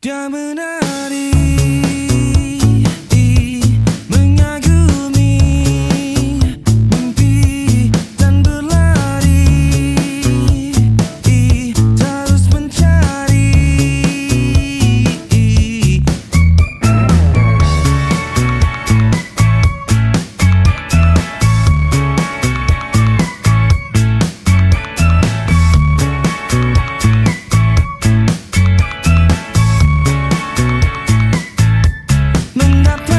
Diamond 눈앞